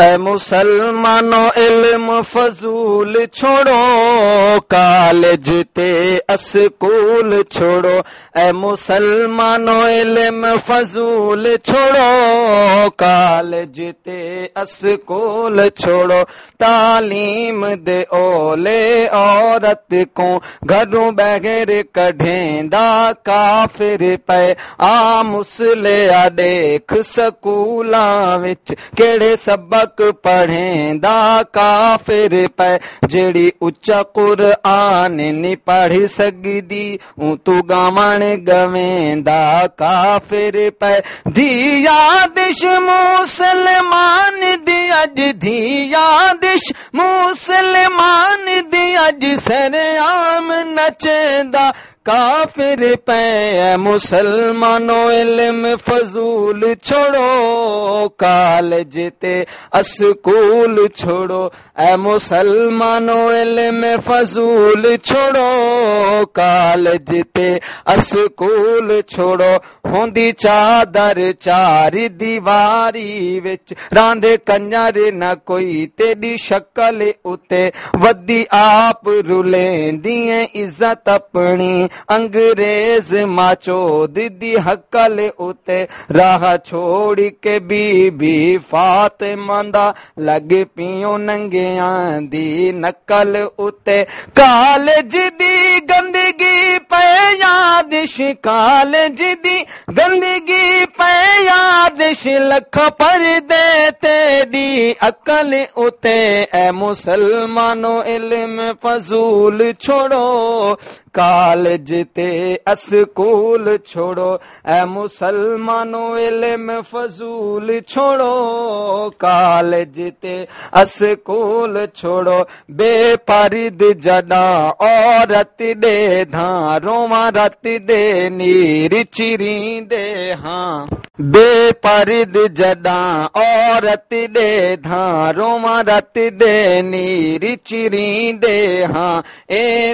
اے مسلمانو علم فضول چھوڑو، کالج تے اسکول چھوڑو۔ اے مسلمانو علم فضول چھوڑو، کالج تے اسکول چھوڑو۔ تعلیم دے اولے عورت کو گھروں بغیر کڈھیں دا کافر پے۔ آ مسلیا دیکھ سکولاں وچ کیڑے سبق تک پڑھیں دا کافر پہ جڑی اچا قرآن نی پڑھ سکدی اون تو گاون گویں دا کافر پہ۔ دیا دش مسلمان دی اج، دیا دش مسلمان دی اج، سر عام نچدا کافر پہ مسلمانوں علم فضول چھوڑو، کالج تے اسکول چھوڑو۔ اے مسلمانوں علم فضول چھوڑو، کالج تے اسکول چھوڑو۔ ہوندی چادر چار دیواری وچ، راندے کنجر نہ کوئی۔ تیری شکل اتے، ودی آپ رولیں دیئے عزت اپنی۔ انگریز ماچو دی حکل اتے راہ چھوڑ کے بی بی فاطمہ دا لگ پیو ننگیاں دی نقل اتے کالج دی گندگی پہ یادش کالج دی گندگی پہ یادش لکھ پر دے تیری عقل اتے اے مسلمانو علم فضول چھوڑو کالج تے اسکول چھوڑو اے مسلمانوں علم فضول چھوڑو کالج تے اسکول چھوڑو بے پرد جڈا عورت دے دھاروں رت دے نیر چری دے ہاں عورت دے دھاروں رت دے نیر چری دے ہاں اے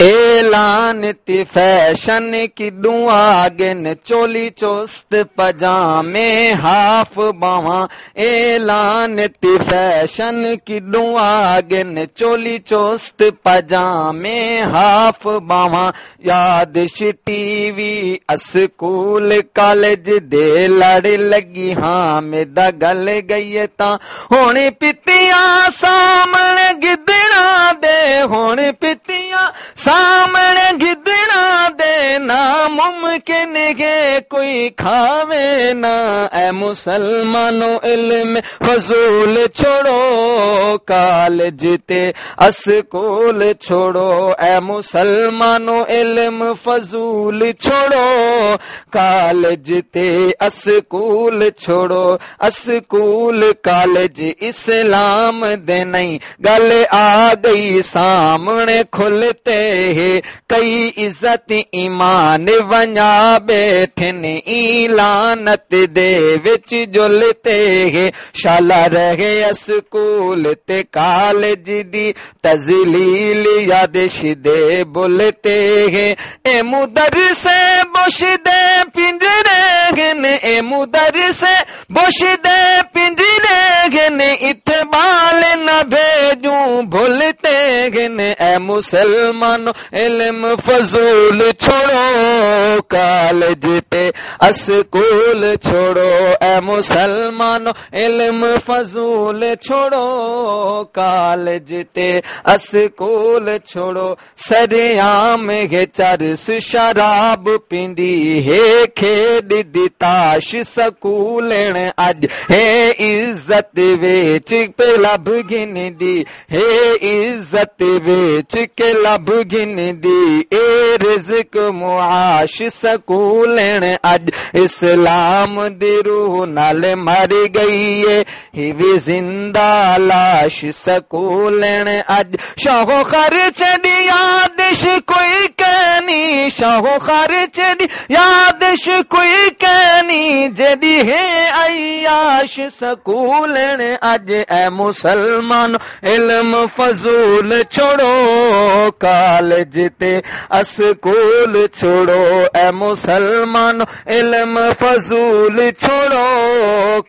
اعلان تی فیشن کی دعا گن چولی چوست پجامے ہاف باواں۔ اعلان تی فیشن کی دعا گن چولی چوست پجامے ہاف باواں۔ یاد ٹی وی اسکول کالج دے لڑ لگی ہاں میدا گل گئی تا۔ ہونی پتیاں سامنے گدڑا دے۔ ہونی پتیاں سامنے کوئی کھاوے نا اے مسلمانوں علم فضول چھوڑو، کالج تے اسکول چھوڑو، اے مسلمانوں علم فضول چھوڑو، کالج تے اسکول چھوڑو، اسکول کالج اسلام دے نہیں گل آ گئی سامنے کھلتے کئی عزت ایمان ونیا بیٹھن ایلانت دے وچ جلتے ہیں شالا رہے اسکول تے کالج دی تزلیل یادش دے بولتے ہیں اے مدر سے بش دے پنجرے گن اے مدر سے بش دے پنجرے گن ات بال نہ بھیجوں، بھولتے گن اے مسلمان، علم فضول چھوڑو، کالج پہ اسکول چھوڑو۔ اے مسلمان، علم فضول چھوڑو، کالج تے اسکول چھوڑو۔ سر عام ہے چرس شراب پیندی ہے، کھیڈ دی تاش سکول اج ہے۔ عزت ویچ پہ لب گن دی، ہے عزت ویچ کے لب گن دی۔ اے رزق معاش سکولن اج اسلام دی روح نال مر گئی ہے۔ ہی وی زندہ لاش سکولن اج شاہ خرچ دی یادش کوئی کہنی، شاہ خرچ دی یادش کوئی کہنی، جدی ہے عیاش سکولن، اج اے مسلمان، علم فضول چھوڑو، کالج تے اسکول چھوڑو۔ اے مسلمان، علم فضول چھوڑو،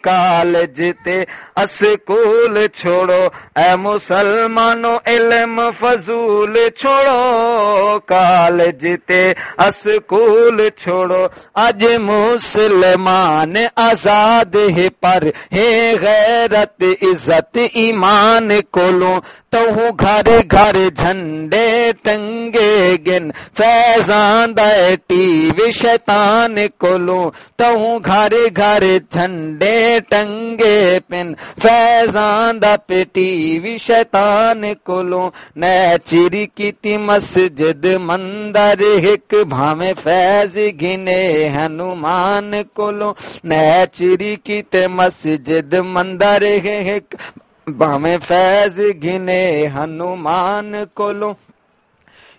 کالج تے اسکول چھوڑو۔ اے مسلمانو علم فضول چھوڑو، کالج تے اسکول چھوڑو۔ اج مسلمان آزاد ہے پر ہے غیرت عزت ایمان کولوں تو گھر گھر جھنڈے ٹنگے گن۔ فیضان ٹی وی شیطان کولوں تو گھر گھر جھنڈے ٹنگے پن۔ فیضان پہ ٹی وی شیطان کولوں نہ چیری کی مسجد مندر ایک بھاویں فیض گنے ہنومان کولوں نہ چیری کی مسجد مندر ایک بام فیض گنے ہنومان کولوں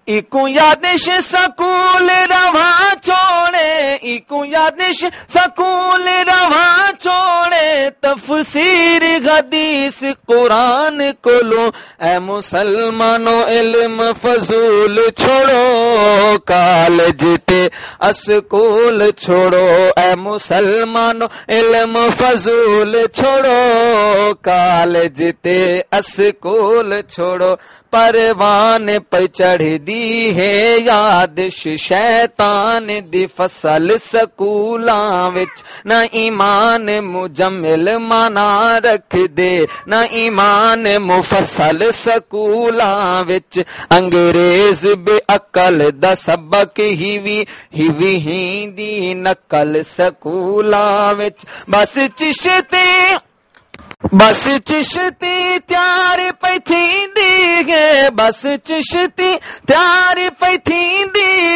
ایکو یادش سکول روا چھوڑے ایکو یادش سکول روا چھوڑے تفسیر حدیث قرآن کولو اے مسلمانو علم فضول چھوڑو کالج تے اسکول چھوڑو اے مسلمانو علم فضول چھوڑو کالج تے اسکول چھوڑو پروان پہ چڑھ دی ہے یادش شیطان دی فصل سکولاں وچ۔ نہ ایمان مجمل منا رکھ دے، نہ ایمان مفصل سکولاں وچ۔ انگریز بے عقل دا سبق ہی وی ہی وی ہی دی نقل سکولاں وچ۔ بس چشتے بس چشتی تیار پہ تھی گے بس چشتی تیار پہ تھی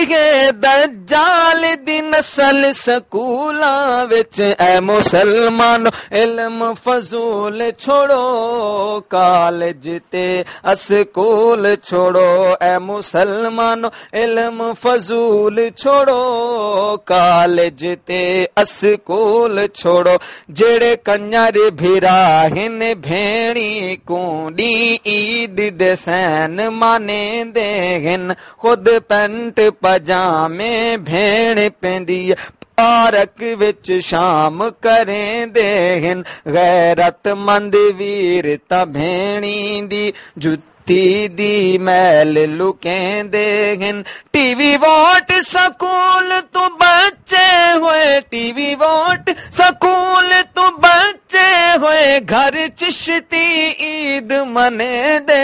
گے دجال دی نسل سکولا وچ اے مسلمان علم فضول چھوڑو کالج تے اسکول چھوڑو اے مسلمان علم فضول چھوڑو کالج تے اسکول چھوڑو جڑے کنجر بھیرا ہن بھیڑی کونڈی عید دے سین مانے دے ہن خود پینٹ پجامے بھیڑ پہندی پارک وچ شام کریں دے ہن غیرت مند ویر تا بھیڑی دی جتی دی میل لکیں دے ہن ٹی وی ووٹ سکول تو بچے ہوئے ٹی وی واٹ گھر چشتی عید منے دے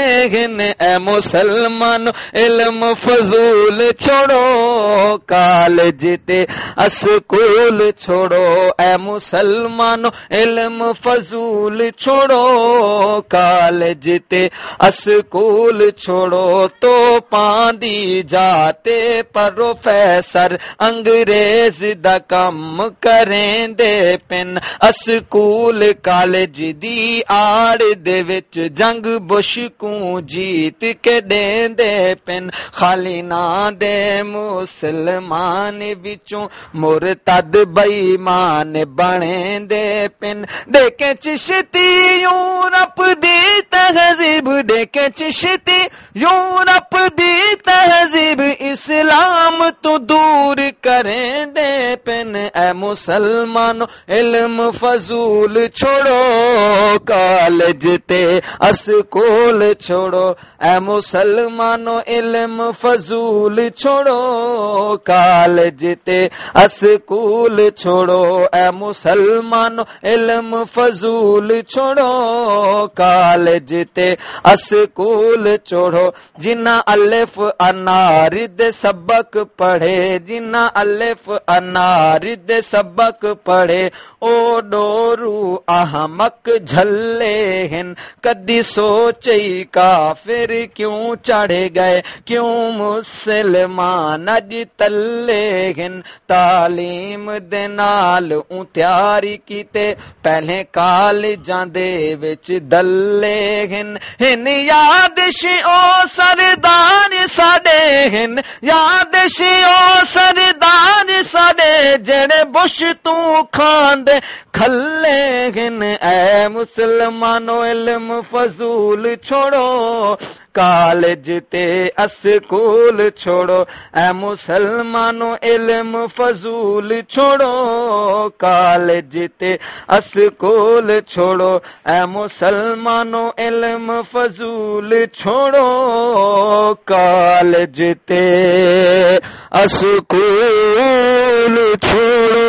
اے مسلمان، علم فضول چھوڑو، کالج تے اسکول چھوڑو، اے مسلمان، علم فضول چھوڑو، کالج تے اسکول چھوڑو تو پاندی جاتے پروفیسر انگریز دا کم کریں دے پن، اسکول کالج دی آڑ دے وچ جنگ بش کو جیت کے دین دے پن خالی نہ دے مسلمان وچوں مرتد بےمان بنے دے پن دیکھے چشتی یورپ دی تہذیب دیکھے چشتی یورپ دی تہذیب اسلام تو دور کریں دے پن، اے مسلمان، علم فضول چھوڑو، کالج تے اسکول چھوڑو۔ اے مسلمانو، علم فضول چھوڑو، کالج تے اسکول چھوڑو۔ اے مسلمانو، علم فضول چھوڑو، کالج تے اسکول چھوڑو۔ جنہ الف انارد سبق پڑھے، جنہ الف انارد سبق پڑھے، او ڈورو احمق جھلے ہن۔ کدی سوچئی کافر کیوں چڑھ گئے؟ کیوں مسلمان اج تلے ہن؟ تعلیم دے نال اون تیاری کیتے، پہلے کال جاندے وچ دلے ہن۔ ہن یادش او سردار ساڈے ہن۔ یادش او سردار ساڈے جڑے بش تو کھاندے کھلے گن اے مسلمانو علم فضول چھوڑو۔ کالج تے اسکول چھوڑو، اے مسلمانوں علم فضول چھوڑو، کالج تے اسکول چھوڑو، اے مسلمانوں علم فضول چھوڑو، کالج تے اسکول چھوڑو۔